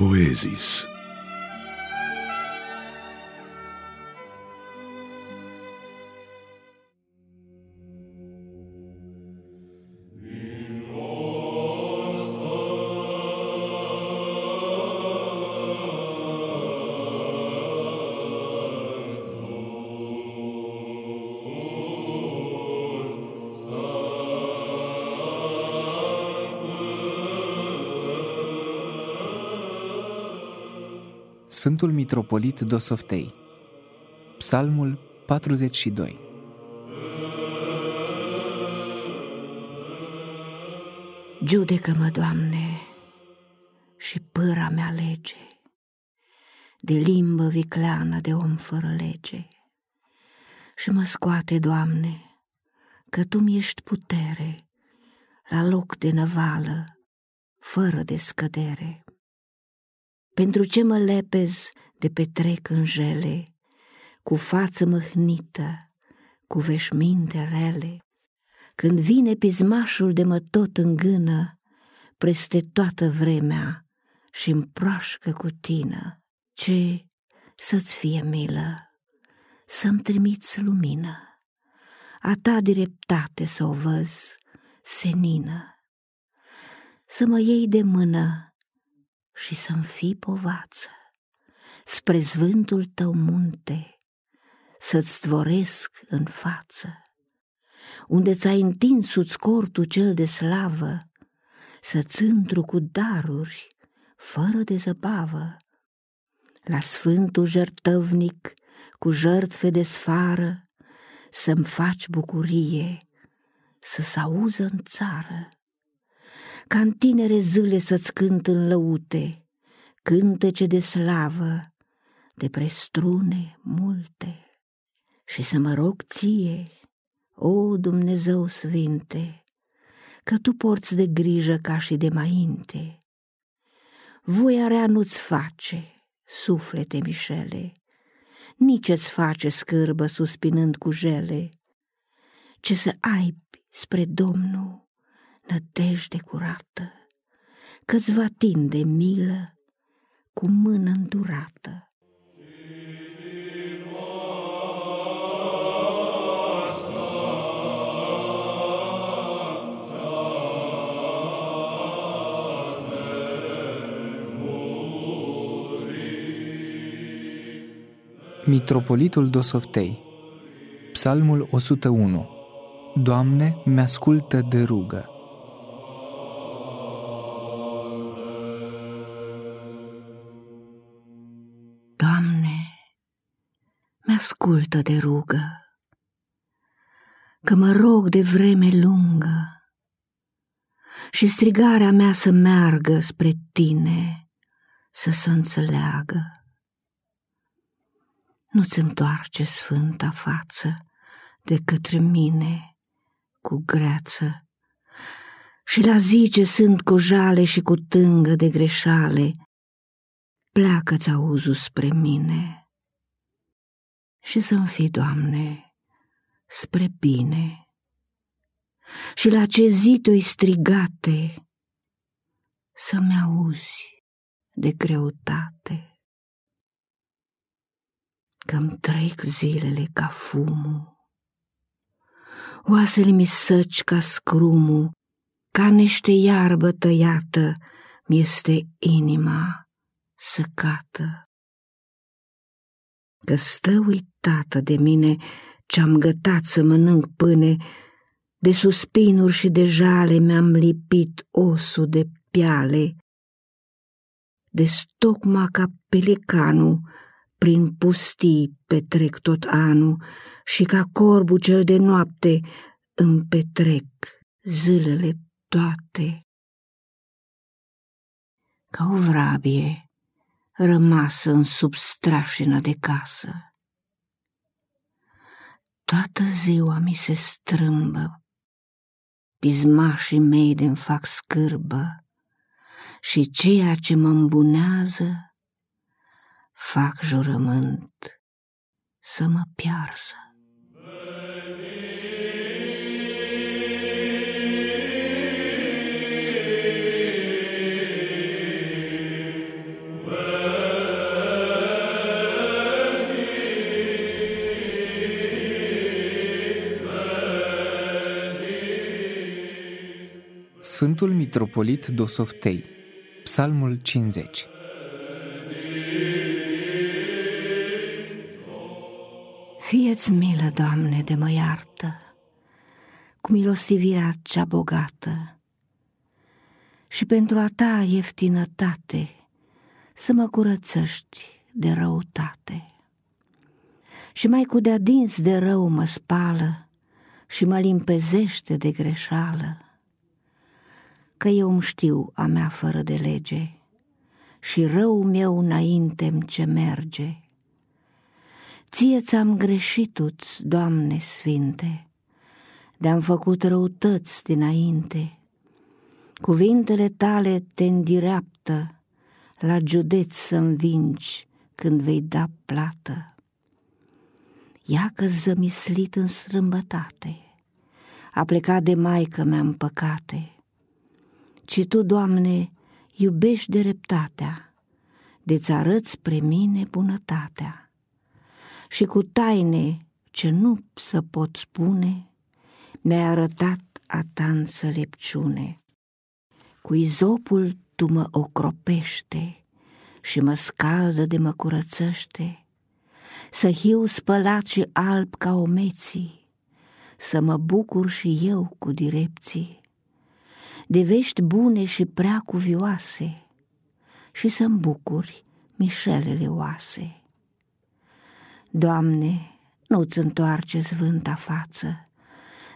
poesis. Sfântul Mitropolit Dosoftei Psalmul 42 Judecă-mă, Doamne, și pâra mea lege, de limbă vicleană de om fără lege. Și mă scoate, Doamne, că Tu mi ești putere, la loc de năvală, fără de scădere. Pentru ce mă lepez de petrec în jele, cu față măhnită, cu veșminte rele? Când vine pismașul de mă tot îngână, preste toată vremea și împroașcă cu tine, ce să-ți fie milă, să-mi trimiți lumină, a ta dreptate să o văz, senină, să mă iei de mână și să-mi fii povață, spre zvântul tău munte, să-ți dvoresc în față, unde ți-ai întins cortul cel de slavă, să-ți întru cu daruri, fără de zăbavă, la sfântul jertăvnic, cu jertfe de sfară, să-mi faci bucurie, să s auză în țară ca în tinere zâle să-ți cânt în lăute, cântece de slavă, de prestrune multe. Și să mă rog ție, o Dumnezeu sfinte, că tu porți de grijă ca și de mainte. Voia rea nu-ți face, suflete mișele, nici îți face scârbă suspinând cu jele, ce să ai spre Domnul nădejde curată, că-ți va tinde milă cu mână îndurată. Mitropolitul Dosoftei Psalmul 101 Doamne, mi-ascultă de rugă. Ascultă de rugă, că mă rog de vreme lungă și strigarea mea să meargă spre tine, să se înțeleagă. Nu-ți întoarce sfânta față de către mine cu greață și la zi ce sunt cu jale și cu tângă de greșale, pleacă-ți auzul spre mine și să-mi fii, Doamne, spre bine. Și la ce zi tu strigate, să-mi auzi de greutate. Că-mi trec zilele ca fumul, oasele mi săci ca scrumul, ca niște iarbă tăiată, mi-este inima săcată că stă uitată de mine ce-am gătat să mănânc pâne, de suspinuri și de jale mi-am lipit osul de piale, de stocma ca pelicanul, prin pustii petrec tot anul și ca corbul cel de noapte îmi petrec zilele toate. Ca o vrabie rămasă în substrașină de casă. Toată ziua mi se strâmbă, pismașii mei de fac scârbă și ceea ce mă îmbunează fac jurământ să mă piarsă. Sfântul Mitropolit Dosoftei Psalmul 50 Fieți milă, Doamne, de mă iartă, cu milostivirea cea bogată, și pentru a Ta ieftinătate să mă curățăști de răutate. Și mai cu de adins de rău mă spală și mă limpezește de greșeală, că eu îmi știu a mea fără de lege și rău meu înainte ce merge. Ție ți-am greșituți, Doamne Sfinte, de-am făcut răutăți dinainte. Cuvintele tale te îndireaptă, la județ să învingi când vei da plată. Ia că zămislit în strâmbătate, a plecat de maică mea în păcate, ci Tu, Doamne, iubești dreptatea, de-ți arăți pre mine bunătatea. Și cu taine ce nu să pot spune, mi-ai arătat a ta înțelepciune. Cu izopul tu mă ocropește și mă scaldă de mă curățăște, să hiu spălat și alb ca omeții, să mă bucur și eu cu direpții de vești bune și prea cuvioase și să-mi bucuri mișelele oase. Doamne, nu-ți întoarce zvânta față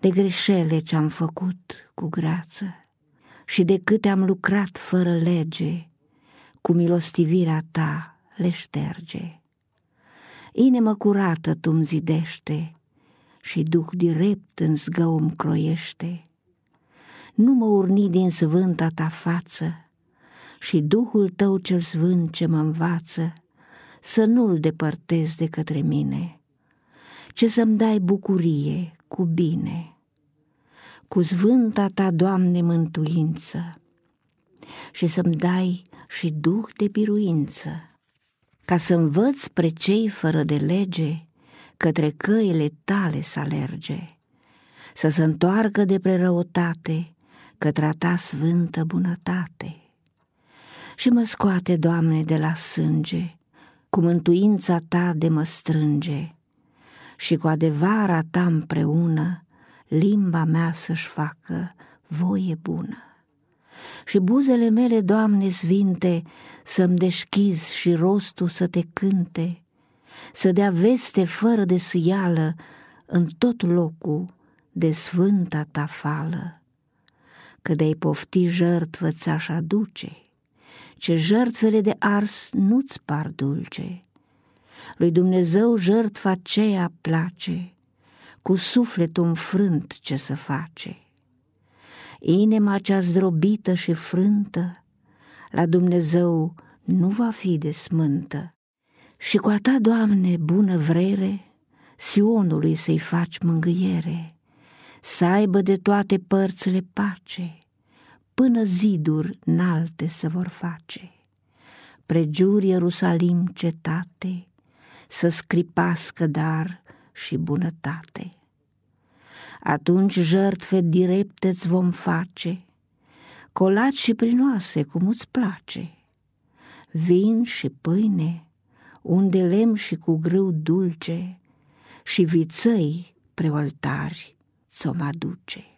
de greșele ce-am făcut cu grață și de câte am lucrat fără lege, cu milostivirea ta le șterge. Inimă curată tu-mi zidește și duh direct în zgăum croiește nu mă urni din sfânta ta față și Duhul tău cel sfânt ce mă învață să nu-l depărtez de către mine, ce să-mi dai bucurie cu bine. Cu sfânta ta, Doamne, mântuință și să-mi dai și duh de biruință, ca să învăț spre cei fără de lege către căile tale să alerge, să se întoarcă de prerăutate către ta sfântă bunătate. Și mă scoate, Doamne, de la sânge, cu mântuința ta de mă strânge, și cu adevara ta împreună, limba mea să-și facă voie bună. Și buzele mele, Doamne Sfinte, să-mi deșchizi și rostul să te cânte, să dea veste fără de sâială în tot locul de sfânta ta fală că de-ai pofti jertvă ți-aș aduce, ce jertfele de ars nu-ți par dulce. Lui Dumnezeu jertfa aceea place, cu sufletul înfrânt ce să face. Inima cea zdrobită și frântă, la Dumnezeu nu va fi de smântă. Și cu a ta, Doamne, bună vrere, Sionului să-i faci mângâiere, să aibă de toate părțile pace, până ziduri înalte se vor face. Pregiuri Ierusalim cetate, să scripască dar și bunătate. Atunci jertfe directe ți vom face, colat și prinoase cum îți place, vin și pâine, unde lemn și cu grâu dulce, și vițăi preoltari ți-o aduce.